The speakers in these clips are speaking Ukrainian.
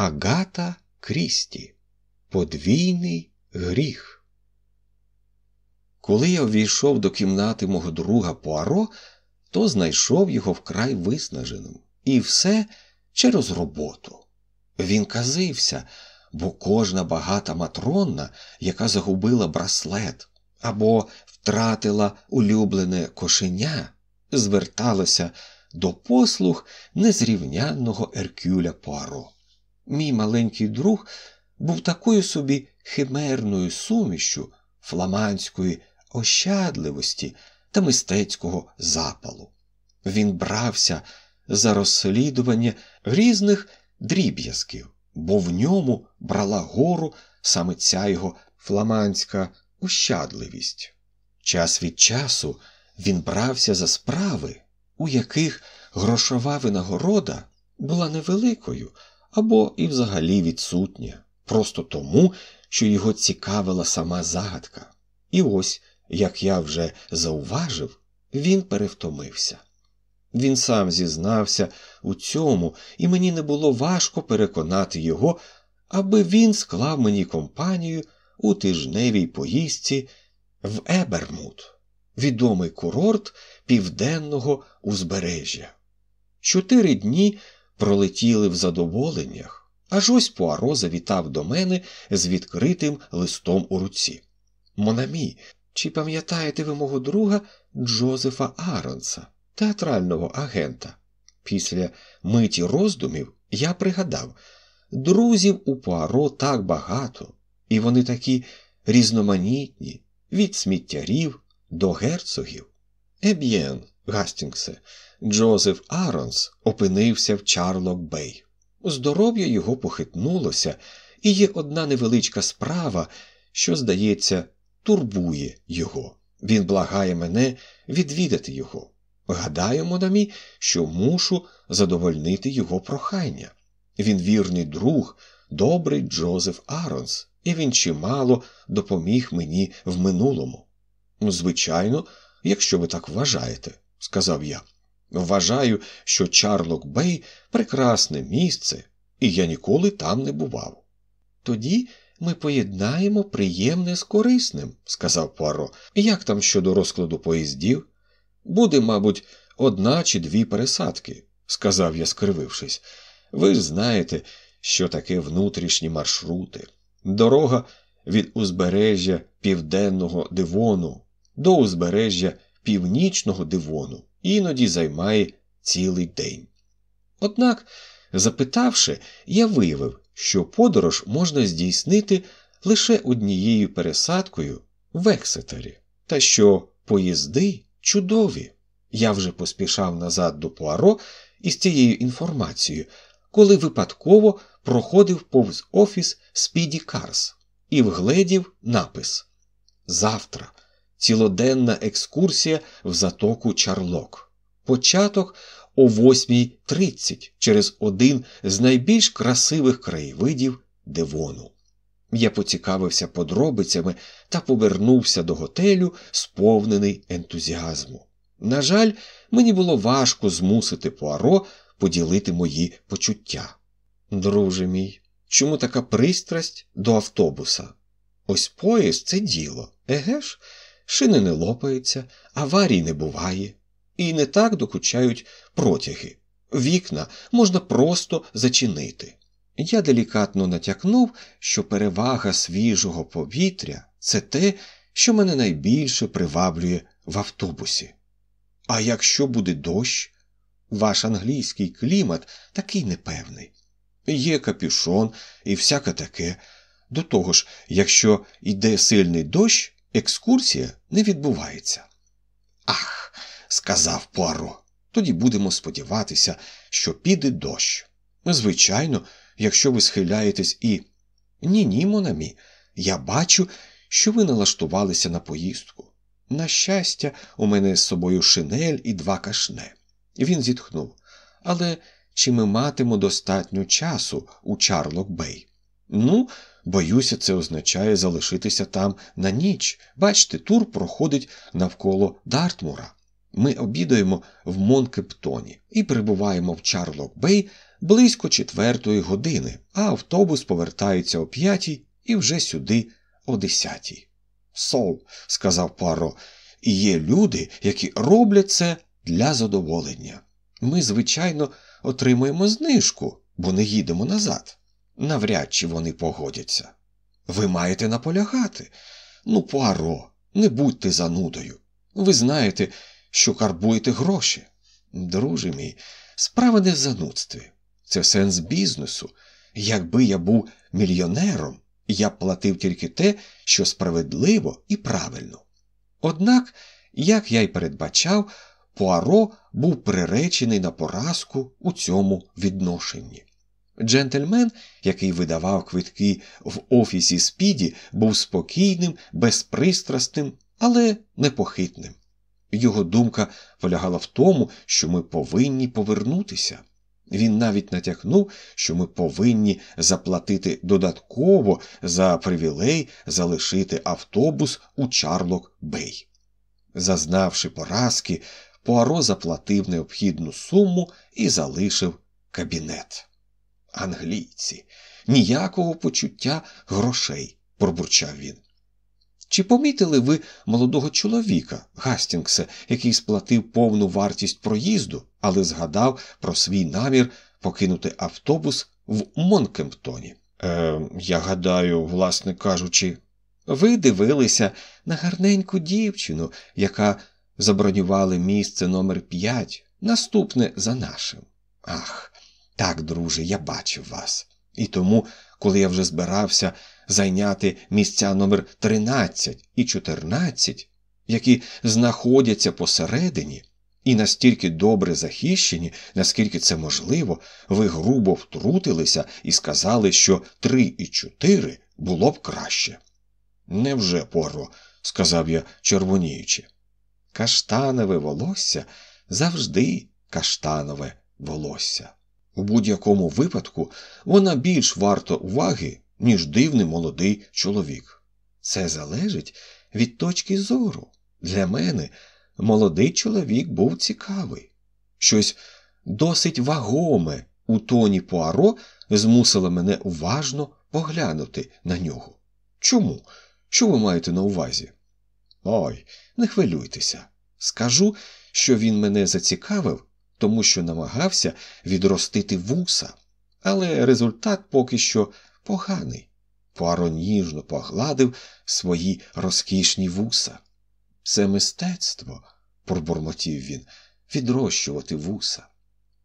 Агата Крісті. Подвійний гріх. Коли я увійшов до кімнати мого друга Пуаро, то знайшов його вкрай виснаженим. І все через роботу. Він казився, бо кожна багата матронна, яка загубила браслет або втратила улюблене кошеня, зверталася до послуг незрівнянного Еркюля Пуаро. Мій маленький друг був такою собі химерною сумішю фламандської ощадливості та мистецького запалу. Він брався за розслідування різних дріб'язків, бо в ньому брала гору саме ця його фламандська ощадливість. Час від часу він брався за справи, у яких грошова винагорода була невеликою або і взагалі відсутня, просто тому, що його цікавила сама загадка. І ось, як я вже зауважив, він перевтомився. Він сам зізнався у цьому, і мені не було важко переконати його, аби він склав мені компанію у тижневій поїздці в Ебермут, відомий курорт південного узбережжя. Чотири дні пролетіли в задоволеннях, аж ось Пуаро завітав до мене з відкритим листом у руці. Монамі, чи пам'ятаєте ви мого друга Джозефа Аронса, театрального агента? Після миті роздумів я пригадав друзів у Пуаро так багато, і вони такі різноманітні, від сміттярів до герцогів. Eh bien, Гастінгсе, Джозеф Аронс опинився в Чарлок Бей. Здоров'я його похитнулося, і є одна невеличка справа, що, здається, турбує його. Він благає мене відвідати його. Гадаю, mon ami, що мушу задовольнити його прохання. Він вірний друг, добрий Джозеф Аронс, і він чимало допоміг мені в минулому. Звичайно, якщо ви так вважаєте, сказав я. Вважаю, що Чарлок Бей прекрасне місце, і я ніколи там не бував. Тоді ми поєднаємо приємне з корисним, сказав Пуаро. Як там щодо розкладу поїздів? Буде, мабуть, одна чи дві пересадки, сказав я, скривившись. Ви ж знаєте, що таке внутрішні маршрути. Дорога від узбережжя Південного Дивону до узбережжя Північного Дивону іноді займає цілий день. Однак, запитавши, я виявив, що подорож можна здійснити лише однією пересадкою в Ексетері, та що поїзди чудові. Я вже поспішав назад до Пуаро із цією інформацією, коли випадково проходив повз офіс Спіді Карс і вгледів напис Завтра цілоденна екскурсія в затоку Чарлок. Початок о 8.30 через один з найбільш красивих краєвидів Девону. Я поцікавився подробицями та повернувся до готелю, сповнений ентузіазму. На жаль, мені було важко змусити Пуаро поділити мої почуття. Друже мій, чому така пристрасть до автобуса? Ось поїзд це діло, еге ж? Шини не лопаються, аварій не буває, і не так докучають протяги. Вікна можна просто зачинити. Я делікатно натякнув, що перевага свіжого повітря це те, що мене найбільше приваблює в автобусі. А якщо буде дощ, ваш англійський клімат такий непевний. Є капюшон і всяке таке. До того ж, якщо йде сильний дощ, екскурсія не відбувається. Ах, сказав Пуаро, тоді будемо сподіватися, що піде дощ. Звичайно, якщо ви схиляєтесь і. Ні, ні, Монамі, я бачу, що ви налаштувалися на поїздку. На щастя, у мене з собою шинель і два кашне. Він зітхнув. Але чи ми матимо достатньо часу у Чарлок Бей? Ну, боюся, це означає залишитися там на ніч. Бачите, тур проходить навколо Дартмура. Ми обідаємо в Монкептоні і прибуваємо в Чарлок Бей близько четвертої години, а автобус повертається о п'ятій і вже сюди о десятій. Сол, сказав Пуаро, і є люди, які роблять це для задоволення. Ми, звичайно, отримуємо знижку, бо не їдемо назад. Навряд чи вони погодяться. Ви маєте наполягати. Ну, Пуаро, не будьте занудою. Ви знаєте, що карбуєте гроші. Друже мій, справа не в занудстві. Це сенс бізнесу. Якби я був мільйонером, я б платив тільки те, що справедливо і правильно. Однак, як я й передбачав, Пуаро був приречений на поразку у цьому відношенні. Джентльмен, який видавав квитки в офісі Спіді, був спокійним, безпристрасним, але непохитним. Його думка полягала в тому, що ми повинні повернутися. Він навіть натякнув, що ми повинні заплатити додатково за привілей залишити автобус у Чарлок Бей. Зазнавши поразки, Пуаро заплатив необхідну суму і залишив кабінет. Англійці, ніякого почуття грошей, пробурчав він. Чи помітили ви молодого чоловіка, Гастінгсе, який сплатив повну вартість проїзду, але згадав про свій намір покинути автобус в Монкемптоні? Е, Я гадаю, власне кажучи, ви дивилися на гарненьку дівчину, яка забронювала місце номер 5 наступне за нашим. Ах, так, друже, я бачив вас. І тому, коли я вже збирався зайняти місця номер 13 і 14, які знаходяться посередині, і настільки добре захищені, наскільки це можливо, ви грубо втрутилися і сказали, що 3 і 4 було б краще. Невже, Поро, сказав я, червоніючи. Каштанове волосся завжди каштанове волосся. У будь-якому випадку вона більш варта уваги, ніж дивний молодий чоловік. Це залежить від точки зору. Для мене молодий чоловік був цікавий. Щось досить вагоме у тоні Пуаро змусило мене уважно поглянути на нього. Чому? Що ви маєте на увазі? Ой, не хвилюйтеся. Скажу, що він мене зацікавив, тому що намагався відростити вуса, але результат поки що поганий. Пуаро ніжно погладив свої розкішні вуса. Це мистецтво, пробурмотів він, відрощувати вуса.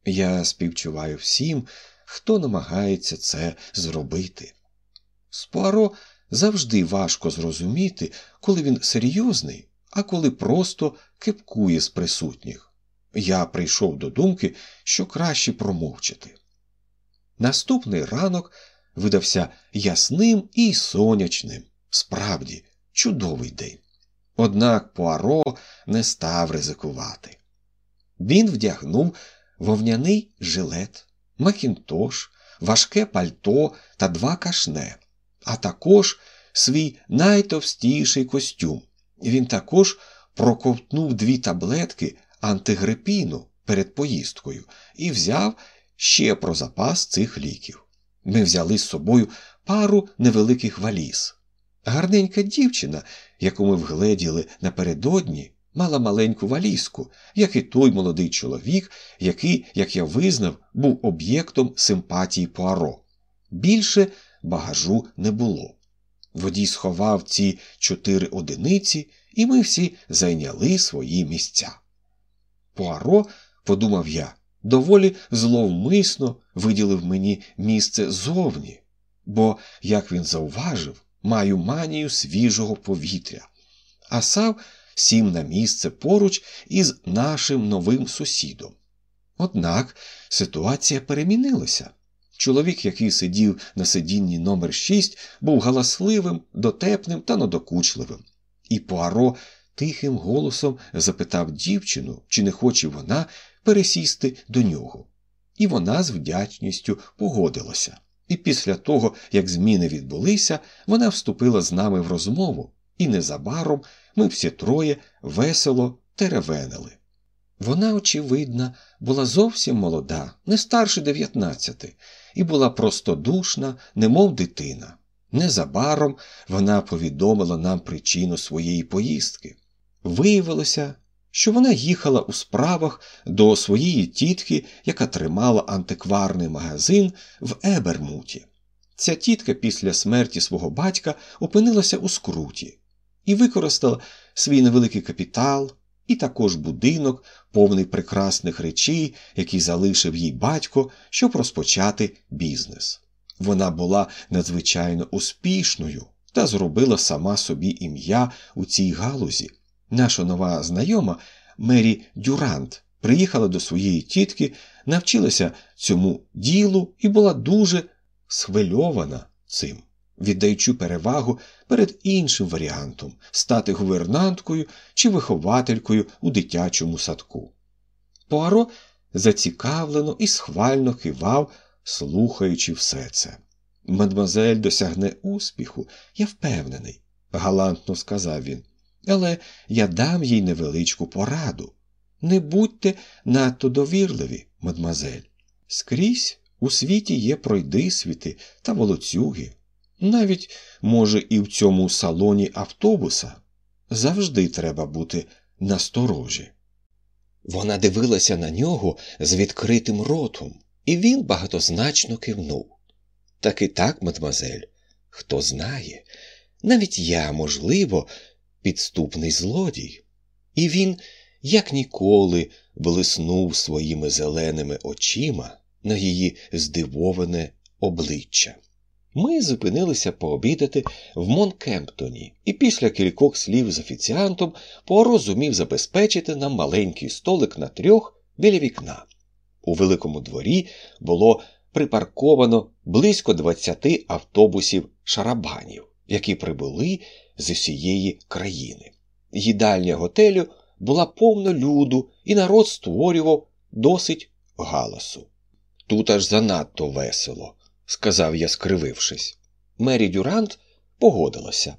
Я співчуваю всім, хто намагається це зробити. З Пуаро завжди важко зрозуміти, коли він серйозний, а коли просто кипкує з присутніх. Я прийшов до думки, що краще промовчати. Наступний ранок видався ясним і сонячним, справді, чудовий день. Однак Пуаро не став ризикувати. Він вдягнув вовняний жилет, макінтош, важке пальто та два кашне, а також свій найтовстіший костюм. Він також проковтнув дві таблетки антигрипіну перед поїздкою і взяв ще про запас цих ліків. Ми взяли з собою пару невеликих валіз. Гарненька дівчина, яку ми вгледіли напередодні, мала маленьку валізку, як і той молодий чоловік, який, як я визнав, був об'єктом симпатії Пуаро. Більше багажу не було. Водій сховав ці чотири одиниці, і ми всі зайняли свої місця. Пуаро, подумав я, доволі зловмисно виділив мені місце зовні, бо, як він зауважив, маю манію свіжого повітря, а сам сім на місце поруч із нашим новим сусідом. Однак ситуація перемінилася. Чоловік, який сидів на сидінні номер 6 був галасливим, дотепним та надокучливим. І Пуаро тихим голосом запитав дівчину, чи не хоче вона пересісти до нього. І вона з вдячністю погодилася. І після того, як зміни відбулися, вона вступила з нами в розмову, і незабаром ми всі троє весело теревенили. Вона, очевидно, була зовсім молода, не старше дев'ятнадцяти, і була простодушна, немов дитина. Незабаром вона повідомила нам причину своєї поїздки. Виявилося, що вона їхала у справах до своєї тітки, яка тримала антикварний магазин в Ебермуті. Ця тітка після смерті свого батька опинилася у скруті і використала свій невеликий капітал і також будинок, повний прекрасних речей, які залишив їй батько, щоб розпочати бізнес. Вона була надзвичайно успішною та зробила сама собі ім'я у цій галузі. Наша нова знайома Мері Дюрант приїхала до своєї тітки, навчилася цьому ділу і була дуже схвильована цим, віддаючи перевагу перед іншим варіантом стати гувернанткою чи вихователькою у дитячому садку. Пуаро зацікавлено і схвально кивав, слухаючи все це. Мадмазель досягне успіху, я впевнений, галантно сказав він. Але я дам їй невеличку пораду. Не будьте надто довірливі, мадмазель. Скрізь у світі є пройдисвіти та волоцюги. Навіть, може, і в цьому салоні автобуса завжди треба бути насторожі. Вона дивилася на нього з відкритим ротом, і він багатозначно кивнув. Так і так, мадмазель, хто знає, навіть я, можливо, підступний злодій. І він, як ніколи, блиснув своїми зеленими очима на її здивоване обличчя. Ми зупинилися пообідати в Монкемптоні, і після кількох слів з офіціантом Пуаро зумів забезпечити нам маленький столик на трьох біля вікна. У великому дворі було припарковано близько 20 автобусів шарабанів, які прибули з усієї країни. Їдальня готелю була повна люду, і народ створював досить галасу. Тут аж занадто весело, сказав я, скривившись. Мері Дюрант погодилася.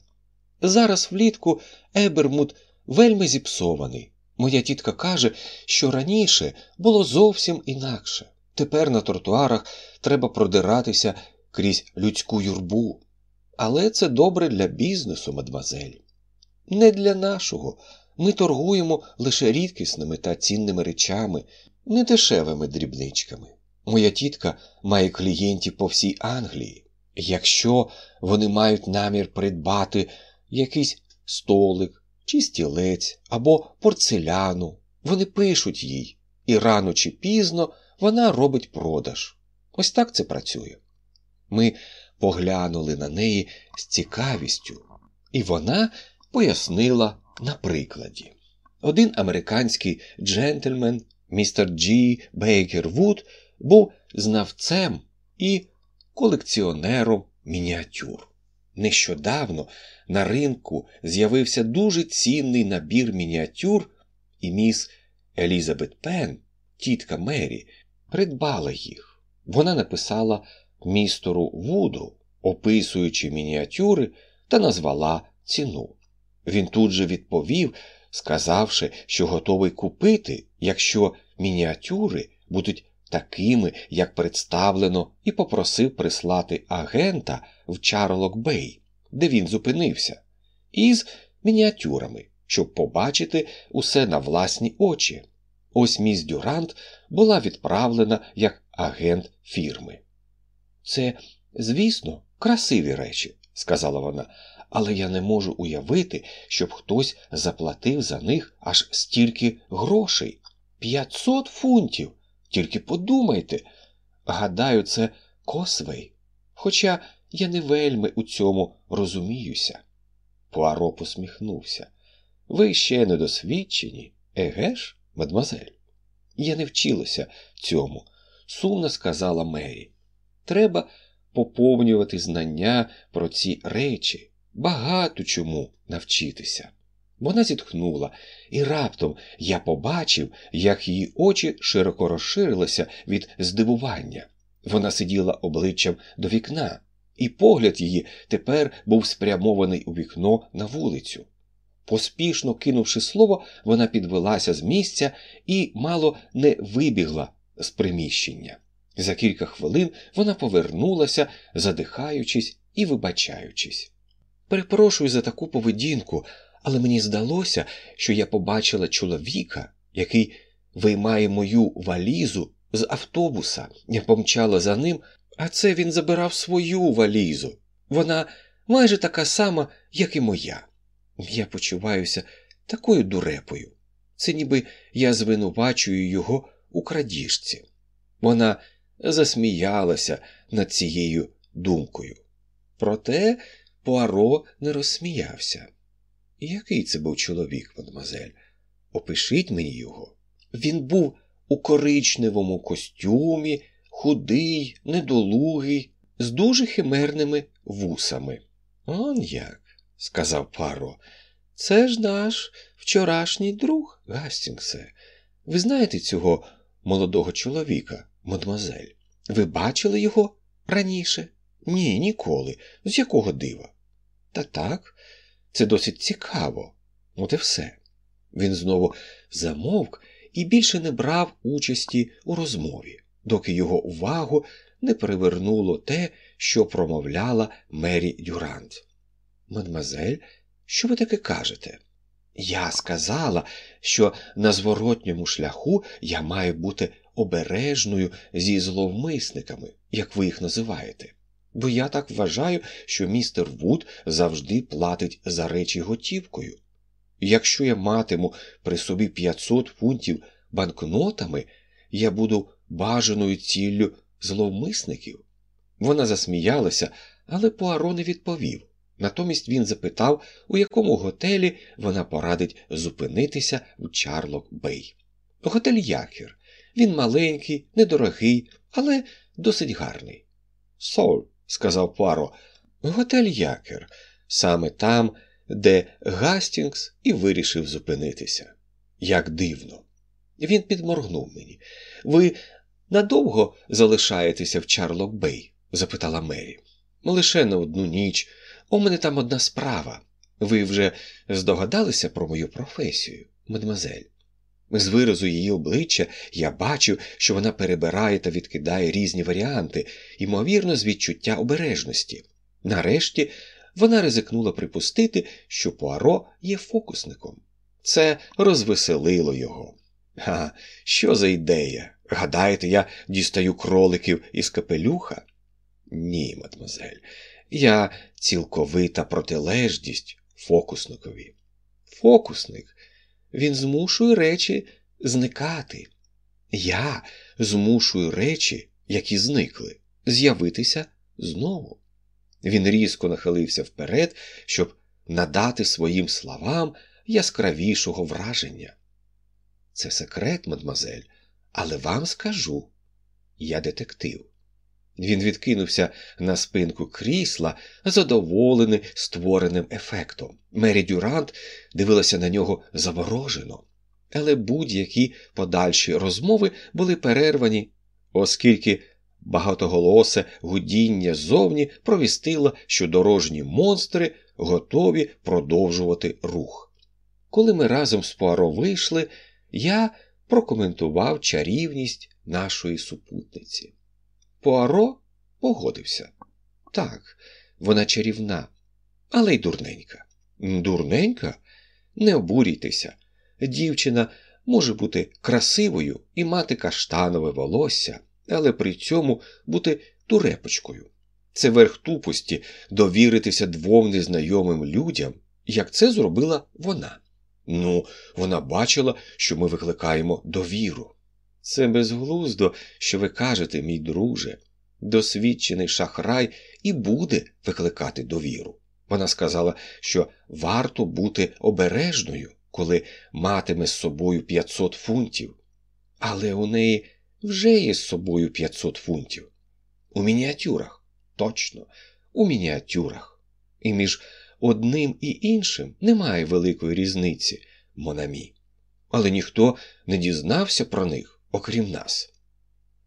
Зараз влітку Ебермут вельми зіпсований. Моя тітка каже, що раніше було зовсім інакше. Тепер на тротуарах треба продиратися крізь людську юрбу. Але це добре для бізнесу, мадмазель. Не для нашого. Ми торгуємо лише рідкісними та цінними речами, не дешевими дрібничками. Моя тітка має клієнтів по всій Англії. Якщо вони мають намір придбати якийсь столик чи стілець або порцеляну, вони пишуть їй, і рано чи пізно вона робить продаж. Ось так це працює. Ми поглянули на неї з цікавістю, і вона пояснила на прикладі. Один американський джентльмен, містер Джі Бейкер Вуд, був знавцем і колекціонером мініатюр. Нещодавно на ринку з'явився дуже цінний набір мініатюр, і міс Елізабет Пен, тітка Мері, придбала їх. Вона написала містеру Вуду, описуючи мініатюри, та назвала ціну. Він тут же відповів, сказавши, що готовий купити, якщо мініатюри будуть такими, як представлено, і попросив прислати агента в Чарлок Бей, де він зупинився, із мініатюрами, щоб побачити усе на власні очі. Ось міс Дюрант була відправлена як агент фірми. Це, звісно, красиві речі, сказала вона, але я не можу уявити, щоб хтось заплатив за них аж стільки грошей. П'ятсот фунтів. Тільки подумайте. Гадаю, це косвей. Хоча я не вельми у цьому розуміюся. Пуаро посміхнувся. Ви ще недосвідчені, еге ж, мадмазель? Я не вчилася цьому, сумно сказала Мері. Треба поповнювати знання про ці речі, багато чому навчитися. Вона зітхнула, і раптом я побачив, як її очі широко розширилися від здивування. Вона сиділа обличчям до вікна, і погляд її тепер був спрямований у вікно на вулицю. Поспішно кинувши слово, вона підвелася з місця і мало не вибігла з приміщення. За кілька хвилин вона повернулася, задихаючись і вибачаючись. Перепрошую за таку поведінку, але мені здалося, що я побачила чоловіка, який виймає мою валізу з автобуса. Я помчала за ним, а це він забирав свою валізу. Вона майже така сама, як і моя. Я почуваюся такою дурепою. Це ніби я звинувачую його у крадіжці. Вона засміялася над цією думкою. Проте Пуаро не розсміявся. Який це був чоловік, мадемуазель? Опишіть мені його. Він був у коричневому костюмі, худий, недолугий, з дуже химерними вусами. Он як, сказав Паро, це ж наш вчорашній друг, Гастінгсе. Ви знаєте цього молодого чоловіка, мадемуазель? Ви бачили його раніше? Ні, ніколи. З якого дива? Та так, це досить цікаво. От і все. Він знову замовк і більше не брав участі у розмові, доки його увагу не привернуло те, що промовляла Мері Дюрант. Мадмазель, що ви таке кажете? Я сказала, що на зворотньому шляху я маю бути обережною зі зловмисниками, як ви їх називаєте. Бо я так вважаю, що містер Вуд завжди платить за речі готівкою. Якщо я матиму при собі 500 фунтів банкнотами, я буду бажаною ціллю зловмисників. Вона засміялася, але Пуаро не відповів. Натомість він запитав, у якому готелі вона порадить зупинитися в Чарлок Бей. Готель Якір. Він маленький, недорогий, але досить гарний. Сол, сказав Пуаро, готель Якір, саме там, де Гастінгс і вирішив зупинитися. Як дивно. Він підморгнув мені. Ви надовго залишаєтеся в Чарлок Бей? запитала Мері. Лише на одну ніч. У мене там одна справа. Ви вже здогадалися про мою професію, мадемуазель? З виразу її обличчя я бачив, що вона перебирає та відкидає різні варіанти, ймовірно, з відчуття обережності. Нарешті вона ризикнула припустити, що Пуаро є фокусником. Це розвеселило його. А що за ідея? Гадаєте, я дістаю кроликів із капелюха? Ні, мадемуазель, я цілковита протилежність фокусникові. Фокусник, він змушує речі зникати. Я змушую речі, які зникли, з'явитися знову. Він різко нахилився вперед, щоб надати своїм словам яскравішого враження. Це секрет, мадмазель, але вам скажу я детектив. Він відкинувся на спинку крісла, задоволений створеним ефектом. Мері Дюрант дивилася на нього заворожено, але будь-які подальші розмови були перервані, оскільки багатоголосе гудіння ззовні провістило, що дорожні монстри готові продовжувати рух. Коли ми разом з Пуаро вийшли, я прокоментував чарівність нашої супутниці. Пуаро погодився. Так, вона чарівна, але й дурненька. Дурненька? Не обурюйтеся. Дівчина може бути красивою і мати каштанове волосся, але при цьому бути турепочкою. Це верх тупості довіритися двом незнайомим людям, як це зробила вона. Ну, вона бачила, що ми викликаємо довіру. Це безглуздо, що ви кажете, мій друже. Досвідчений шахрай і буде викликати довіру. Вона сказала, що варто бути обережною, коли матиме з собою 500 фунтів. Але у неї вже є з собою 500 фунтів. У мініатюрах, точно, у мініатюрах. І між одним і іншим немає великої різниці, Монамі. Але ніхто не дізнався про них, окрім нас.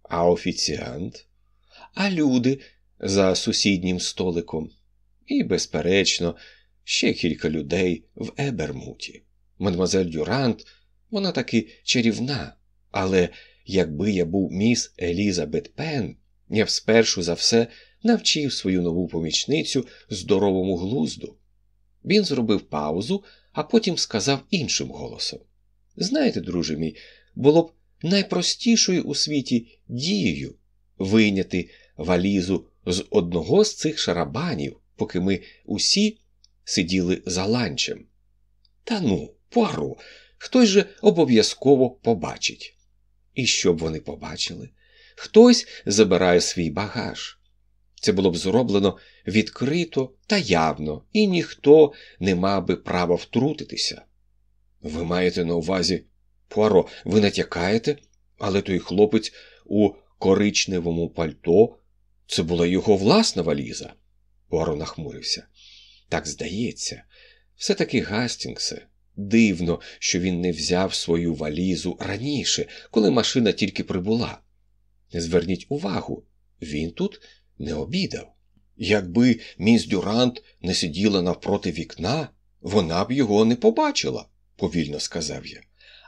А офіціант, а люди за сусіднім столиком. І, безперечно, ще кілька людей в Ебермуті. Мадемуазель Дюрант, вона таки чарівна, але якби я був міс Елізабет Пен, я б спершу за все навчив свою нову помічницю здоровому глузду. Він зробив паузу, а потім сказав іншим голосом Знаєте, друже мій, було б найпростішою у світі дією вийняти валізу з одного з цих шарабанів, поки ми усі сиділи за ланчем. Та ну, пару, хтось же обов'язково побачить. І що б вони побачили? Хтось забирає свій багаж. Це було б зроблено відкрито та явно, і ніхто не мав би права втрутитися. Ви маєте на увазі, Пуаро, ви натякаєте, але той хлопець у коричневому пальто це була його власна валіза. Пуаро нахмурився. Так здається, все таки Гастінгсе. Дивно, що він не взяв свою валізу раніше, коли машина тільки прибула. Зверніть увагу, він тут не обідав. Якби міс Дюрант не сиділа навпроти вікна, вона б його не побачила, повільно сказав я.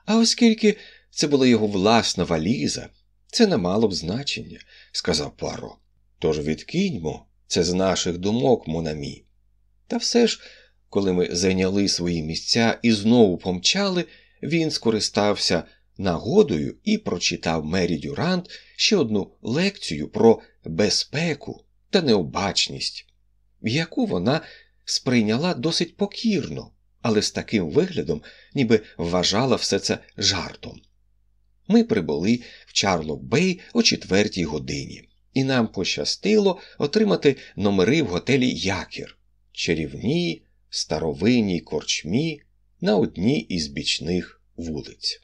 А оскільки це була його власна валіза, це не мало б значення, сказав Пуаро. Тож відкиньмо це з наших думок, Монамі. Та все ж, коли ми зайняли свої місця і знову помчали, він скористався нагодою і прочитав Мері Дюрант ще одну лекцію про безпеку та необачність, яку вона сприйняла досить покірно, але з таким виглядом, ніби вважала все це жартом. Ми прибули в Чарлок Бей о четвертій годині, і нам пощастило отримати номери в готелі Якір, чарівній, старовинній корчмі на одній із бічних вулиць.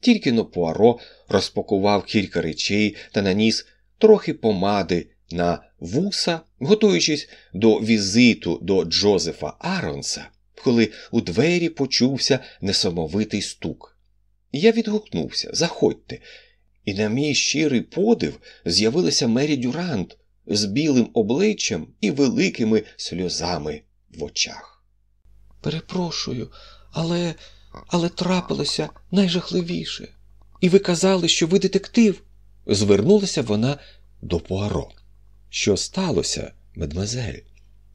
Тільки но Пуаро розпакував кілька речей та наніс трохи помади на вуса, готуючись до візиту до Джозефа Аронса, коли у двері почувся несамовитий стук. Я відгукнувся Заходьте, і на мій щирий подив з'явилася Мері Дюрант з білим обличчям і великими сльозами в очах. Перепрошую, але але трапилося найжахливіше. І ви казали, що ви детектив. Звернулася вона до Пуаро. Що сталося, медмазель?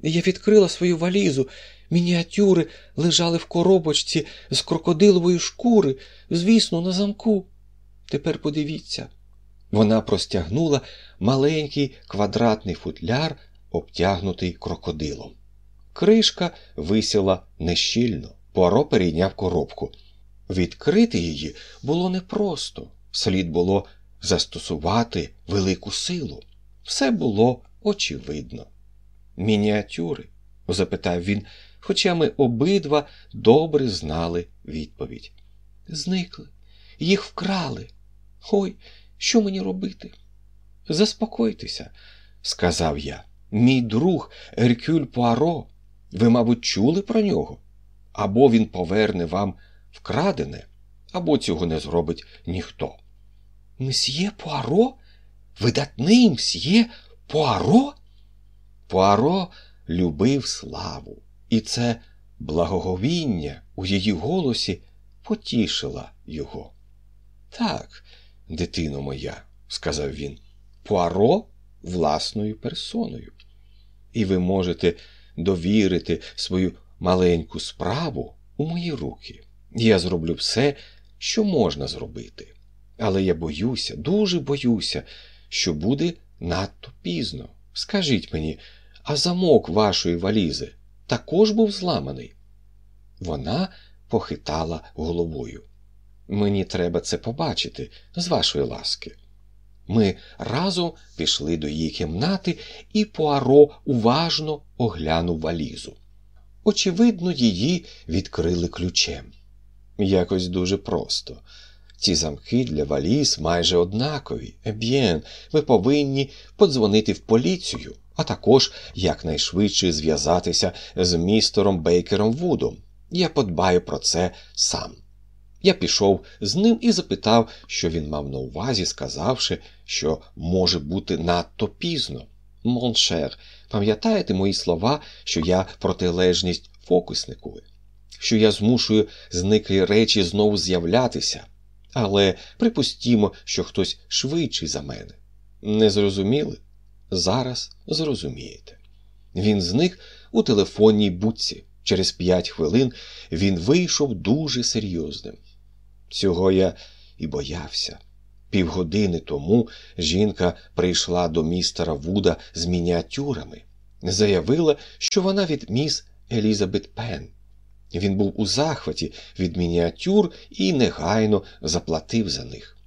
Я відкрила свою валізу, мініатюри лежали в коробочці з крокодилової шкури, звісно, на замку. Тепер подивіться. Вона простягнула маленький квадратний футляр, обтягнутий крокодилом. Кришка висіла нещільно. Пуаро перейняв коробку. Відкрити її було непросто, слід було застосувати велику силу. Все було очевидно. Мініатюри? запитав він, хоча ми обидва добре знали відповідь. Зникли, їх вкрали. Ой, що мені робити? Заспокойтеся, сказав я. Мій друг Еркюль Пуаро. Ви, мабуть, чули про нього? Або він поверне вам вкрадене, або цього не зробить ніхто. Мсьє Пуаро? Видатний мсьє Пуаро? Пуаро любив славу, і це благоговіння у її голосі потішило його. Так, дитино моя, сказав він, Пуаро власною персоною. І ви можете довірити свою маленьку справу у мої руки. Я зроблю все, що можна зробити. Але я боюся, дуже боюся, що буде надто пізно. Скажіть мені, а замок вашої валізи також був зламаний? Вона похитала головою. Мені треба це побачити, з вашої ласки. Ми разом пішли до її кімнати, і Пуаро уважно оглянув валізу. Очевидно, її відкрили ключем. Якось дуже просто. Ці замки для валіз майже однакові. Еб'єн, ви повинні подзвонити в поліцію, а також якнайшвидше зв'язатися з містером Бейкером Вудом. Я подбаю про це сам. Я пішов з ним і запитав, що він мав на увазі, сказавши, що може бути надто пізно. Моншер, пам'ятаєте мої слова, що я протилежність фокусникові, що я змушую зниклі речі знову з'являтися, але припустімо, що хтось швидший за мене. Не зрозуміли? Зараз зрозумієте. Він зник у телефонній будці. Через п'ять хвилин він вийшов дуже серйозним. Цього я і боявся. Півгодини тому жінка прийшла до містера Вуда з мініатюрами, заявила, що вона від міс Елізабет Пен. Він був у захваті від мініатюр і негайно заплатив за них.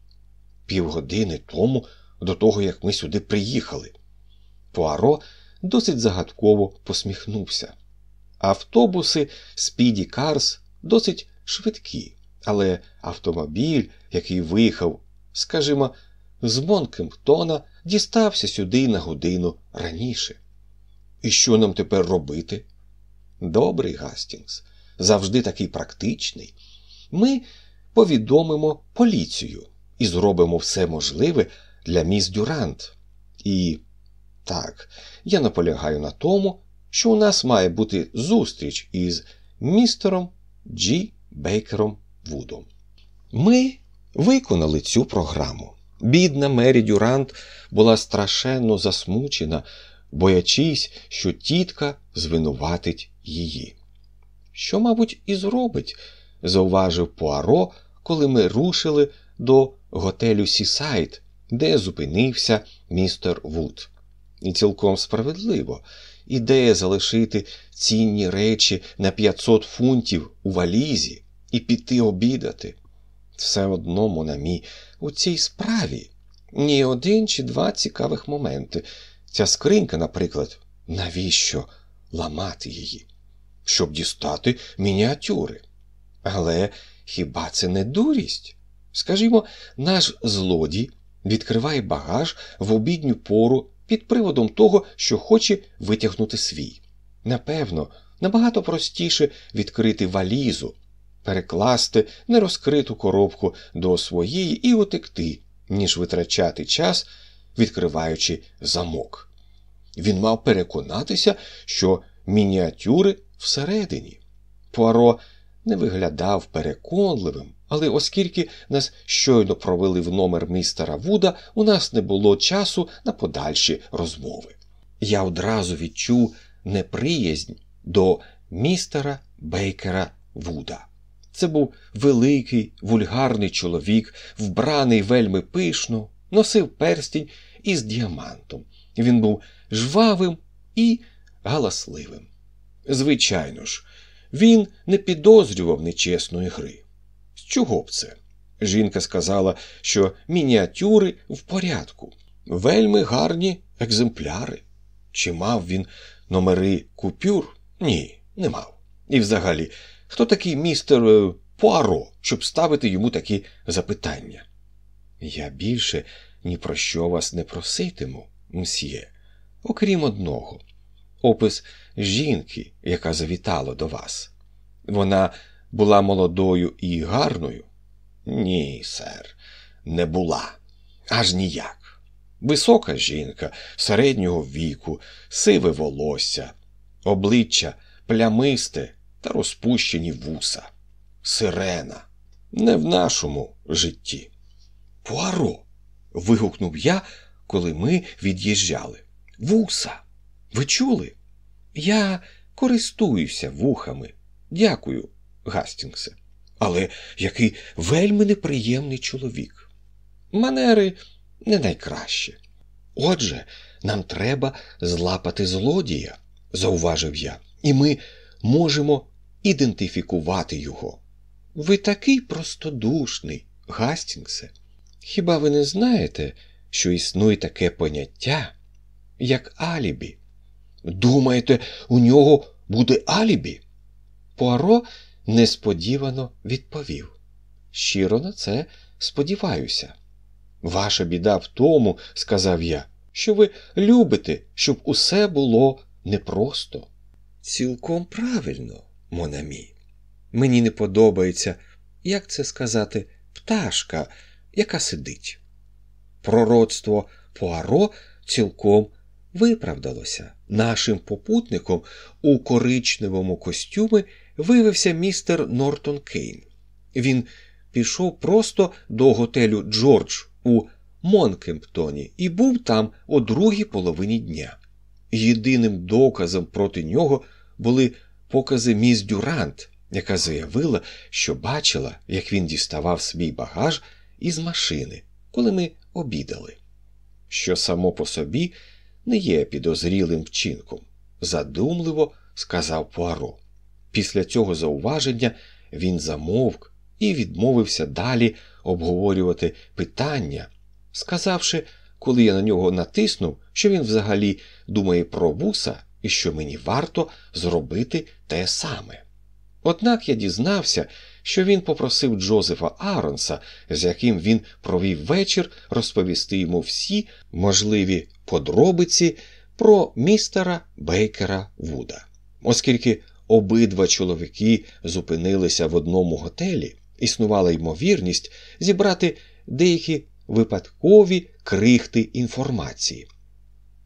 Півгодини тому, до того як ми сюди приїхали. Пуаро досить загадково посміхнувся. Автобуси Спіді Карс досить швидкі, але автомобіль, який виїхав, скажімо, з Монкемптона, дістався сюди на годину раніше. І що нам тепер робити? Добрий Гастінгс, завжди такий практичний. Ми повідомимо поліцію і зробимо все можливе для міс Дюрант. І так, я наполягаю на тому, що у нас має бути зустріч із містером Джі Бейкером Вудом. Ми виконали цю програму. Бідна Мері Дюрант була страшенно засмучена, боячись, що тітка звинуватить її. Що, мабуть, і зробить, зауважив Пуаро, коли ми рушили до готелю Сісайд, де зупинився містер Вуд. І цілком справедливо, ідея залишити цінні речі на 500 фунтів у валізі і піти обідати. Все одно, Монамі, у цій справі ні один чи два цікавих моменти. Ця скринька, наприклад, навіщо ламати її? Щоб дістати мініатюри. Але хіба це не дурість? Скажімо, наш злодій відкриває багаж в обідню пору під приводом того, що хоче витягнути свій. Напевно, набагато простіше відкрити валізу, перекласти нерозкриту коробку до своєї і утекти, ніж витрачати час, відкриваючи замок. Він мав переконатися, що мініатюри всередині. Пуаро не виглядав переконливим, але оскільки нас щойно провели в номер містера Вуда, у нас не було часу на подальші розмови. Я одразу відчув неприязнь до містера Бейкера Вуда. Це був великий, вульгарний чоловік, вбраний вельми пишно, носив перстінь із діамантом. Він був жвавим і галасливим. Звичайно ж, він не підозрював нечесної гри. Чого б це? Жінка сказала, що мініатюри в порядку, вельми гарні екземпляри. Чи мав він номери купюр? Ні, не мав. І взагалі, хто такий містер е, Пуаро, щоб ставити йому такі запитання? Я більше ні про що вас не проситиму, мсьє, окрім одного опис жінки, яка завітала до вас. Вона була молодою і гарною? Ні, сер, не була. Аж ніяк. Висока жінка середнього віку, сиве волосся, обличчя плямисте та розпущені вуса. Сирена. Не в нашому житті. Пуаро. вигукнув я, коли ми від'їжджали. Вуса. Ви чули? Я користуюся вухами. Дякую, Гастінгсе. Але який вельми неприємний чоловік. Манери не найкраще. Отже, нам треба злапати злодія, зауважив я, і ми можемо ідентифікувати його. Ви такий простодушний, Гастінгсе. Хіба ви не знаєте, що існує таке поняття, як алібі? Думаєте, у нього буде алібі? Пуаро несподівано відповів. Щиро на це сподіваюся. Ваша біда в тому, сказав я, що ви любите, щоб усе було непросто. Цілком правильно, Монамі. Мені не подобається, як це сказати, пташка, яка сидить. Пророцтво Пуаро цілком виправдалося. Нашим попутником у коричневому костюмі виявився містер Нортон Кейн. Він пішов просто до готелю Джордж у Монкемптоні і був там о другій половині дня. Єдиним доказом проти нього були покази міс Дюрант, яка заявила, що бачила, як він діставав свій багаж із машини, коли ми обідали. Що само по собі не є підозрілим вчинком, задумливо сказав Пуаро. Після цього зауваження він замовк і відмовився далі обговорювати питання, сказавши, коли я на нього натиснув, що він взагалі думає про вуса і що мені варто зробити те саме. Однак я дізнався, що він попросив Джозефа Аронса, з яким він провів вечір, розповісти йому всі можливі подробиці про містера Бейкера Вуда. Оскільки обидва чоловіки зупинилися в одному готелі, існувала ймовірність зібрати деякі випадкові крихти інформації.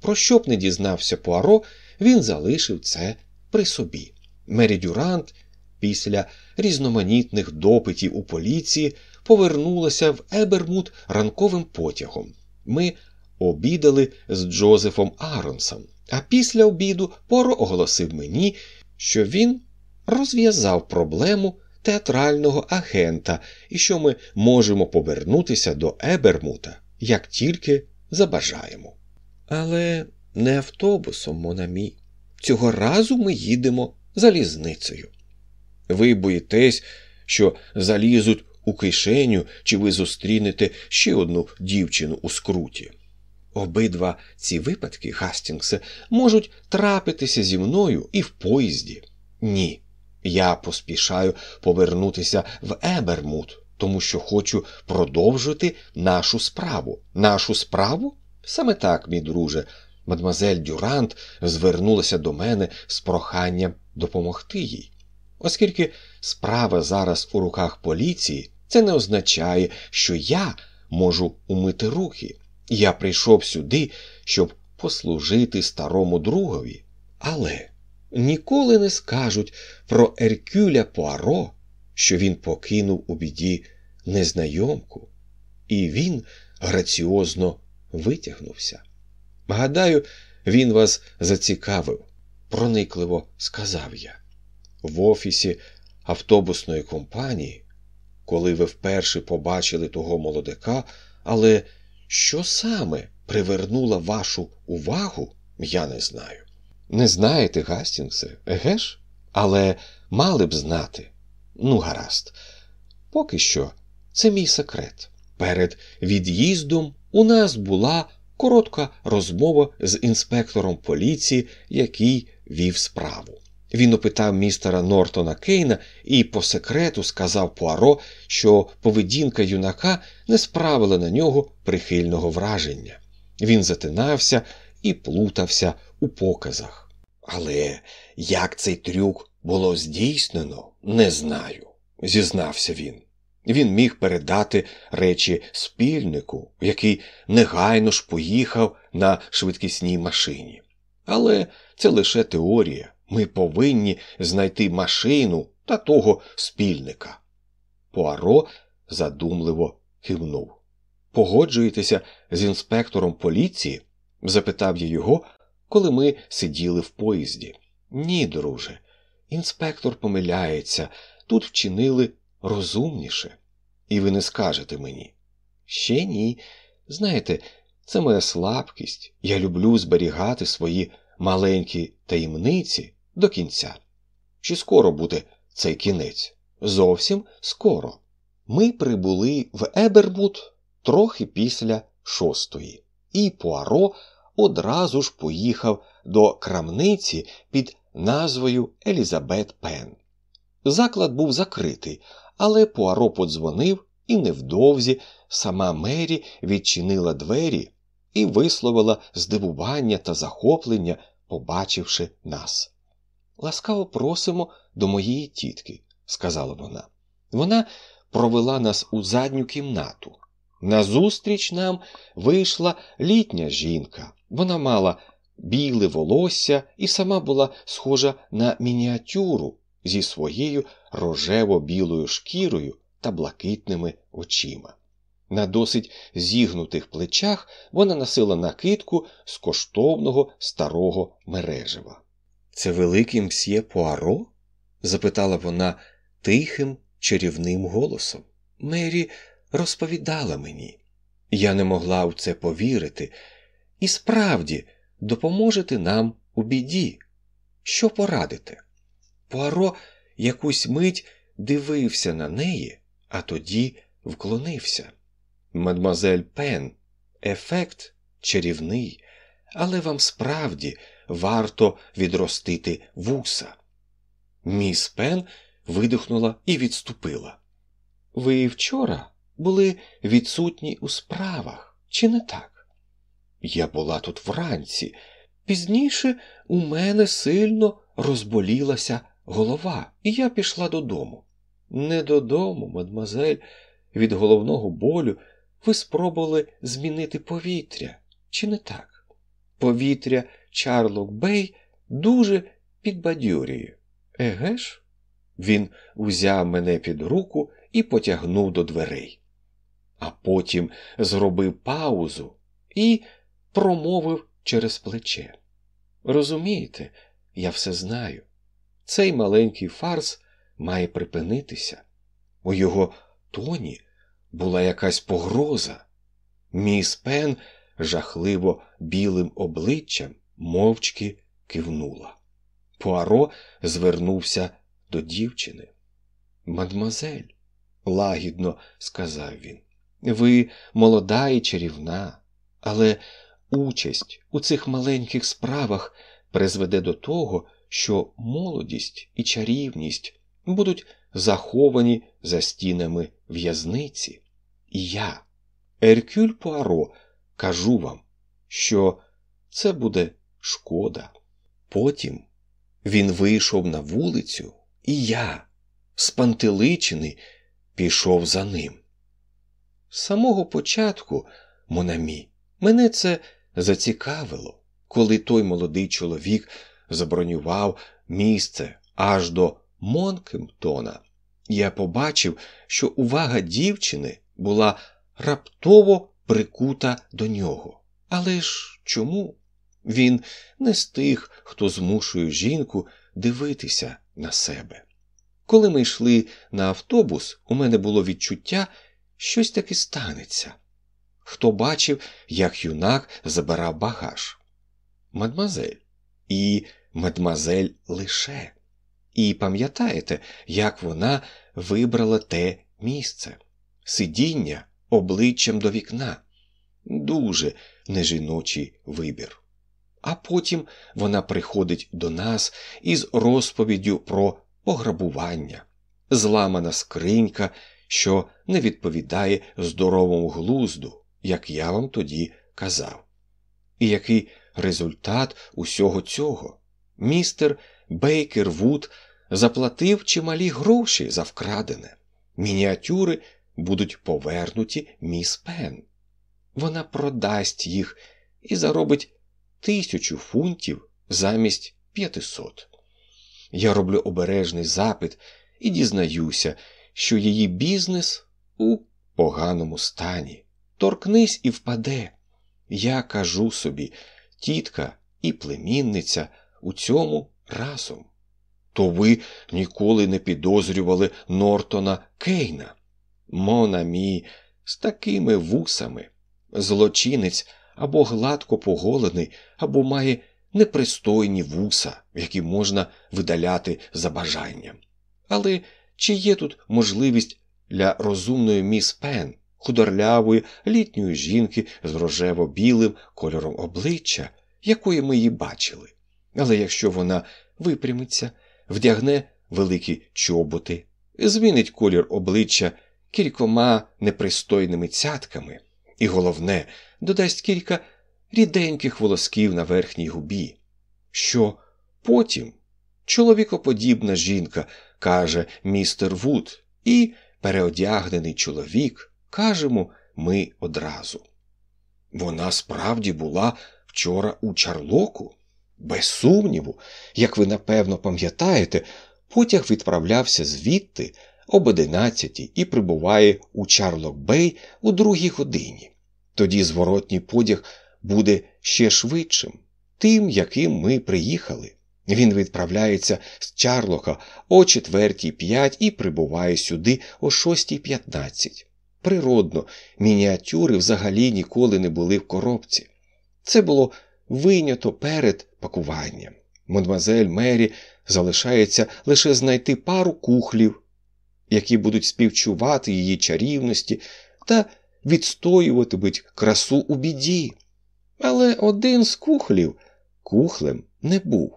Про що б не дізнався Пуаро, він залишив це при собі. Мері Дюрант після різноманітних допитів у поліції повернулася в Ебермут ранковим потягом. Ми обідали з Джозефом Аронсом, а після обіду Поро оголосив мені, що він розв'язав проблему театрального агента і що ми можемо повернутися до Ебермута, як тільки забажаємо. Але не автобусом, Монамі. Цього разу ми їдемо залізницею. Ви боїтесь, що залізуть у кишеню, чи ви зустрінете ще одну дівчину у скруті. Обидва ці випадки, Гастінгсе, можуть трапитися зі мною і в поїзді. Ні. Я поспішаю повернутися в Ебермут, тому що хочу продовжити нашу справу. Нашу справу? Саме так, мій друже. Мадемуазель Дюрант звернулася до мене з проханням допомогти їй. Оскільки справа зараз у руках поліції, це не означає, що я можу умити руки. Я прийшов сюди, щоб послужити старому другові. Але ніколи не скажуть про Еркюля Пуаро, що він покинув у біді незнайомку, і він граціозно витягнувся. Гадаю, він вас зацікавив, проникливо сказав я. В офісі автобусної компанії, коли ви вперше побачили того молодика, але що саме привернуло вашу увагу, я не знаю. Не знаєте, Гастінгсе, еге ж? Але мали б знати. Ну, гаразд. Поки що це мій секрет. Перед від'їздом у нас була коротка розмова з інспектором поліції, який вів справу. Він опитав містера Нортона Кейна і по секрету сказав Пуаро, що поведінка юнака не справила на нього прихильного враження. Він затинався і плутався у показах. Але як цей трюк було здійснено, не знаю, зізнався він. Він міг передати речі спільнику, який негайно ж поїхав на швидкісній машині. Але це лише теорія. Ми повинні знайти машину та того спільника. Пуаро задумливо кивнув. Погоджуєтеся з інспектором поліції? запитав я його, коли ми сиділи в поїзді. Ні, друже, інспектор помиляється, тут вчинили розумніше. І ви не скажете мені. Ще ні. Знаєте, це моя слабкість. Я люблю зберігати свої маленькі таємниці до кінця. Чи скоро буде цей кінець? Зовсім скоро. Ми прибули в Ебербут трохи після шостої, і Пуаро одразу ж поїхав до крамниці під назвою Елізабет Пен. Заклад був закритий, але Пуаро подзвонив, і невдовзі сама Мері відчинила двері і висловила здивування та захоплення, побачивши нас. Ласкаво просимо до моєї тітки, сказала вона. Вона провела нас у задню кімнату. Назустріч нам вийшла літня жінка. Вона мала біле волосся і сама була схожа на мініатюру зі своєю рожево-білою шкірою та блакитними очима. На досить зігнутих плечах вона носила накидку з коштовного старого мережева. Це великий мсьє Пуаро? запитала вона тихим, чарівним голосом. Мері розповідала мені. Я не могла в це повірити. І справді, допоможете нам у біді. Що порадите? Пуаро якусь мить дивився на неї, а тоді вклонився. Мадмазель Пен, ефект чарівний, але вам справді варто відростити вуса. Міс Пен видихнула і відступила. Ви вчора були відсутні у справах, чи не так? Я була тут вранці. Пізніше у мене сильно розболілася голова, і я пішла додому. Не додому, мадмазель, від головного болю ви спробували змінити повітря, чи не так? Повітря Чарлок Бей дуже підбадьорює. Еге ж? Він узяв мене під руку і потягнув до дверей, а потім зробив паузу і промовив через плече. Розумієте, я все знаю. Цей маленький фарс має припинитися. У його тоні була якась погроза. Міс Пен жахливо білим обличчям мовчки кивнула. Пуаро звернувся до дівчини. Мадмазель, лагідно сказав він, ви молода і чарівна, але участь у цих маленьких справах призведе до того, що молодість і чарівність будуть заховані за стінами в'язниці. І я, Еркюль Пуаро, кажу вам, що це буде шкода. Потім він вийшов на вулицю, і я, спантеличений, пішов за ним. З самого початку, Монамі, мене це зацікавило, коли той молодий чоловік забронював місце аж до Монкемптона. Я побачив, що увага дівчини була раптово прикута до нього. Але ж чому? Він не з тих, хто змушує жінку дивитися на себе. Коли ми йшли на автобус, у мене було відчуття, щось таки станеться. Хто бачив, як юнак забирав багаж? Мадмазель. І мадмазель лише. І пам'ятаєте, як вона вибрала те місце сидіння обличчям до вікна. Дуже нежіночий вибір. А потім вона приходить до нас із розповіддю про пограбування, зламана скринька, що не відповідає здоровому глузду, як я вам тоді казав. І який результат усього цього? Містер Бейкер Вуд заплатив чималі гроші за вкрадене. Мініатюри будуть повернуті міс Пен. Вона продасть їх і заробить тисячу фунтів замість п'ятисот. Я роблю обережний запит і дізнаюся, що її бізнес у поганому стані. Торкнись і впаде. Я кажу собі, тітка і племінниця у цьому разом. То ви ніколи не підозрювали Нортона Кейна. Монамі, з такими вусами. Злочинець або гладко поголений, або має непристойні вуса, які можна видаляти за бажанням. Але чи є тут можливість для розумної міс Пен, худорлявої літньої жінки з рожево-білим кольором обличчя, якої ми її бачили? Але якщо вона випрямиться, вдягне великі чоботи, змінить колір обличчя кількома непристойними цятками, і головне, додасть кілька ріденьких волосків на верхній губі, що потім чоловікоподібна жінка каже містер Вуд, і переодягнений чоловік кажемо ми одразу. Вона справді була вчора у Чарлоку? Без сумніву, як ви напевно пам'ятаєте, потяг відправлявся звідти об одинадцятій і прибуває у Чарлок Бей у другій годині. Тоді зворотній потяг буде ще швидшим, тим, яким ми приїхали. Він відправляється з Чарлока о четвертій п'ять і прибуває сюди о шостій п'ятнадцять. Природно, мініатюри взагалі ніколи не були в коробці. Це було вийнято перед пакуванням. Мадемуазель Мері залишається лише знайти пару кухлів, які будуть співчувати її чарівності та відстоюватимуть красу у біді. Але один з кухлів кухлем не був.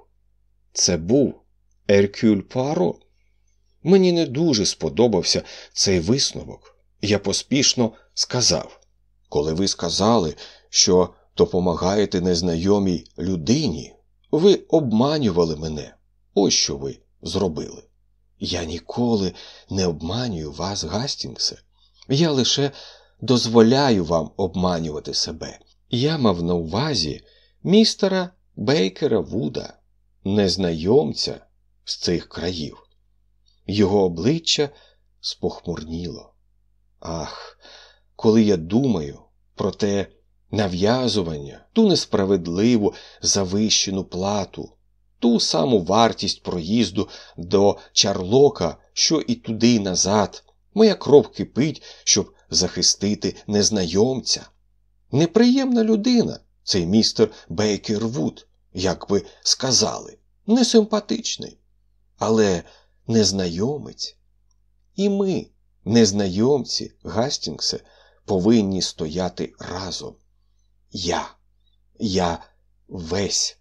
Це був Еркюль Пуаро. Мені не дуже сподобався цей висновок. Я поспішно сказав коли ви сказали, що допомагаєте незнайомій людині, ви обманювали мене. Ось що ви зробили. Я ніколи не обманюю вас, Гастінгсе. Я лише дозволяю вам обманювати себе. Я мав на увазі містера Бейкера Вуда, незнайомця з цих країв. Його обличчя спохмурніло. Ах, коли я думаю про те нав'язування, ту несправедливу завищену плату, ту саму вартість проїзду до Чарлока, що і туди і назад, моя кров кипить, щоб захистити незнайомця. Неприємна людина, цей містер Бейкер Вуд, як би сказали, несимпатичний, але незнайомець. І ми, незнайомці, Гастінгсе, повинні стояти разом. Я, я весь